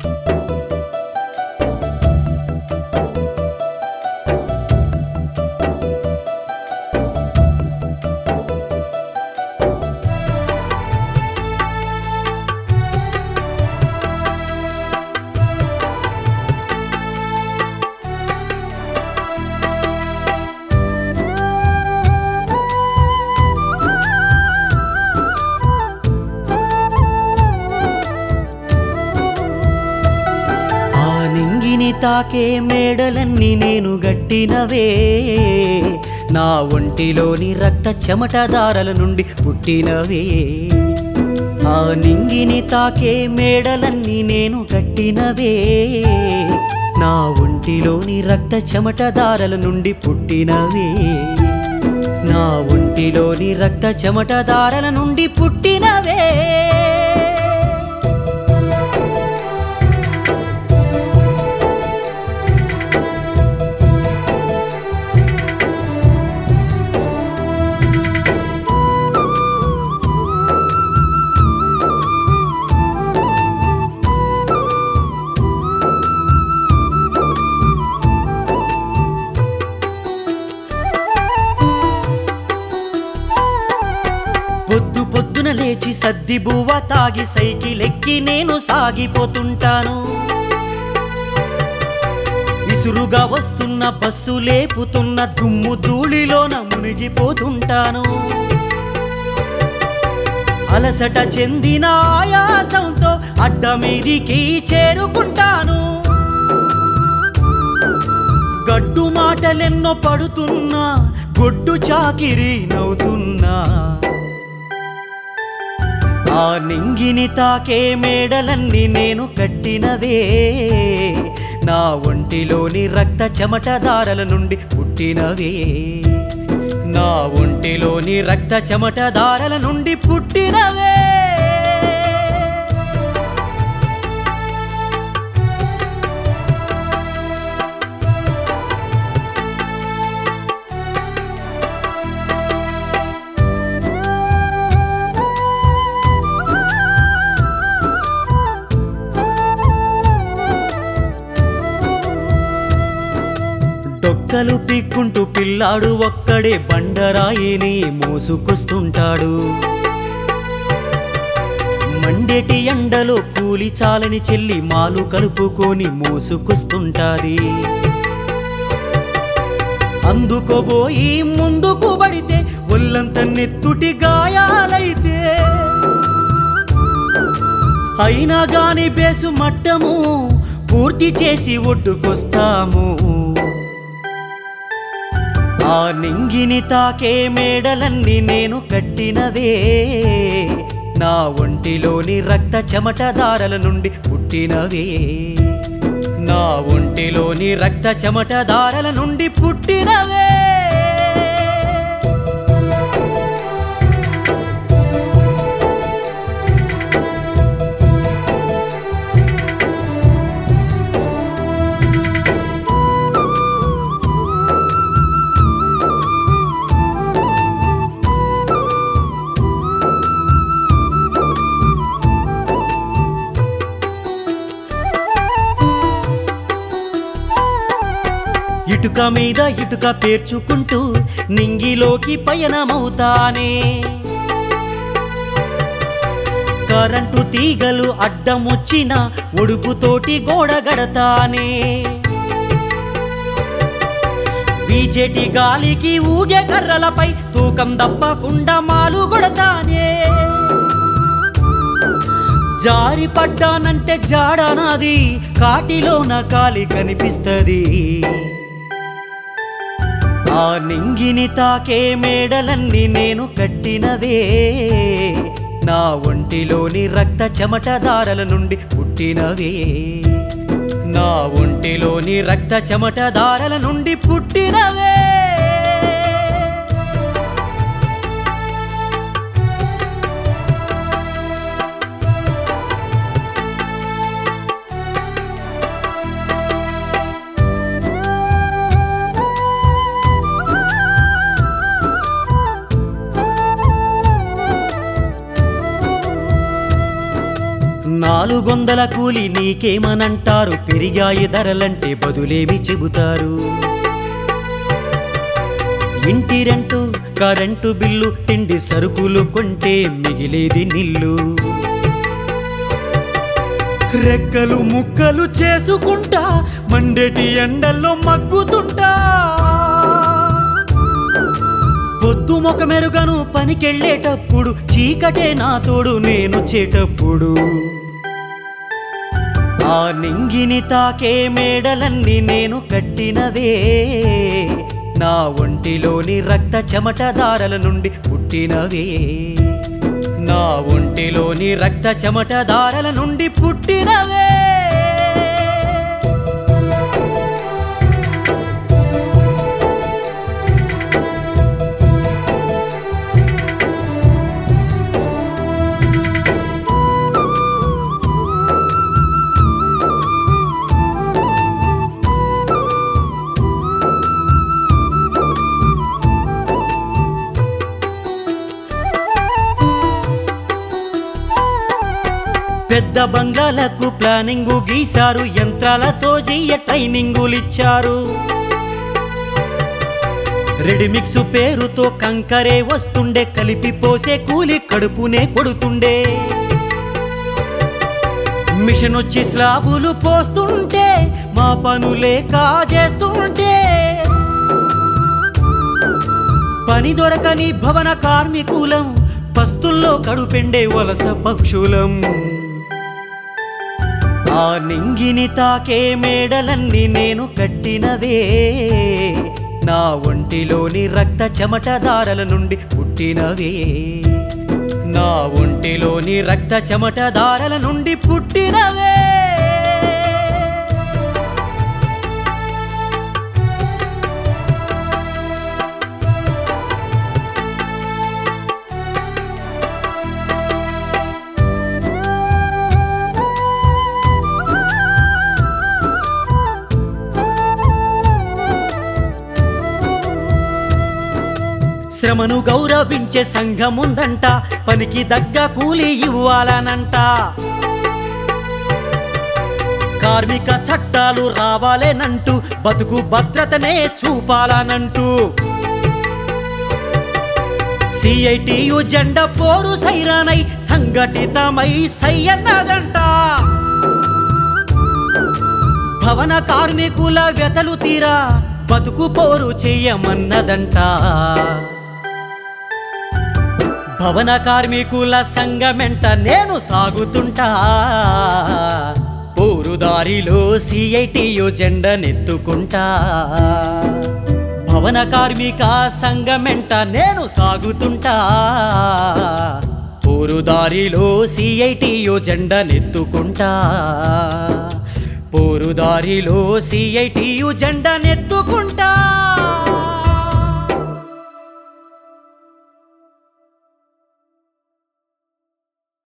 ఆ తాకే మేడలన్నీ నేను గట్టినవే. నా ఒంటిలోని రక్త చెమటదారల నుండి పుట్టినవే. ఆ నింగిని తాకే మేడలన్నీ నేను గట్టినవే నా ఒంటిలోని రక్త చెమటదారల నుండి పుట్టినవే. నా ఒంటిలోని రక్త చెమటదారల నుండి పుట్టినవే. సద్దిబువ్వ సద్ది బువ్వ తాగి సైకిల్ ఎక్కి నేను సాగిపోతుంటాను. విసురుగా వస్తున్న బస్సు లేపుతున్న దుమ్ము ధూళిలోన మునిగిపోతుంటాను. అలసట చెందిన ఆయాసంతో అడ్డమీదికి చేరుకుంటాను. గడ్డు మాటలెన్నో పడుతున్నా గొడ్డు చాకిరి నవ్వుతున్నా. ఆ నింగిని తాకే మేడలన్నీ నేను కట్టినవే. నా ఒంటిలోని రక్త చెమట దారల నుండి పుట్టినవే. నా ఒంటిలోని రక్త చెమట దారల నుండి పుట్టినవే. డొక్కలు పిల్లాడు ఒక్కడే బండరాయిని మోసుకొస్తుంటాడు. మండేటి ఎండలో కూలి చాలని చెల్లి మాలు కలుపుకొని మోసుకొస్తుంటాది. అందుకోబోయి ముందుకు పడితే ఒళ్ళంత నెత్తుటి గాయాలైతే. అయినా గాని బేసు మట్టము పూర్తి చేసి ఒడ్డుకొస్తాము. ఆ నింగిని తాకే మేడలన్నీ నేను కట్టినవే. నా ఒంటిలోని రక్త చెమటదారల నుండి పుట్టినవే. నా ఒంటిలోని రక్త చెమటదారల నుండి పుట్టినవే. ఇటుక మీద ఇటుక పేర్చుకుంటూ నింగిలోకి పయనమవుతానే. కరెంటు తీగలు అడ్డమొచ్చిన ఒడుపుతోటి గోడగడతానే బీజేటి గాలికి ఊగే కర్రలపై తూకం దప్పకుండా మాలు కొడతానే. జారి పడ్డానంటే జాడనాది కాటిలోన కాలి కనిపిస్తది. ఆ నింగిని తాకే మేడలన్నీ నేను కట్టినవే. నా ఒంటిలోని రక్త చెమట దారల నుండి పుట్టినవే. నా ఒంటిలోని రక్త చెమట దారల నుండి పుట్టినవే. నాలుగొందల కూలి నీకేమనంటారు? పెరిగాయి ధరలంటే బదులేమి చెబుతారు? ఇంటి రెంటు కరెంటు బిల్లు తిండి సరుకులు కొంటే మిగిలేది నిల్లు. రెక్కలు ముక్కలు చేసుకుంటా మండేటి ఎండల్లో మగ్గుతుంటా. పొద్దు మొక మెరుగను పనికెళ్ళేటప్పుడు చీకటే నా తోడు నేను చేటప్పుడు ఆ నింగిని తాకే మేడలన్నీ నేను కట్టినవే. నా ఒంటిలోని రక్త చెమటదారల నుండి పుట్టినవే. నా ఒంటిలోని రక్త చెమటదారల నుండి పుట్టినవే. పెద్ద బంగ్లాలకు ప్లానింగు గీశారు యంత్రాలతో చెయ్య ట్రైనింగులిచ్చారు రెడిమిక్స్ పేరుతో కంకరే వస్తుండే కలిపి పోసే కూలి కడుపునే కొడుతుండే. మిషన్ వచ్చి స్లాబులు పోస్తుంటే మా పనులే కాజేస్తుంటే. పని దొరకని భవన కార్మికులం పస్తుల్లో కడుపెండే వలస పక్షులం. ఆ నింగిని తాకే మేడలన్నీ నేను కట్టినవే. నా ఒంటిలోని రక్త చెమట దారల నుండి పుట్టినవే. నా ఒంటిలోని రక్త చెమట దారల నుండి పుట్టినవే. శ్రమను గౌరవించే ఉందంట పనికి దగ్గ కూలి ఇవ్వాలనంట. కార్మిక చట్టాలు రావాలేనంటూ బతుకు భద్రతనే చూపాలనంటూ. సిఐటియు జెండ పోరు సైరానై సంఘటితమై సయ్యన్నదంట. భవన కార్మికుల వ్యతలు తీరా బతుకు పోరు చెయ్యమన్నదంట. భవన కార్మికుల సంఘమెంట నేను సాగుతుంటా. పోరుదారిలో సిఐటియు జెండనెత్తుకుంటా. భవన కార్మిక సంఘమెంట నేను సాగుతుంటా. పోరుదారిలో సిఐటియు జెండనెత్తుకుంటా. పోరుదారిలో సిఐటియు జెండనెత్తుకుంటా.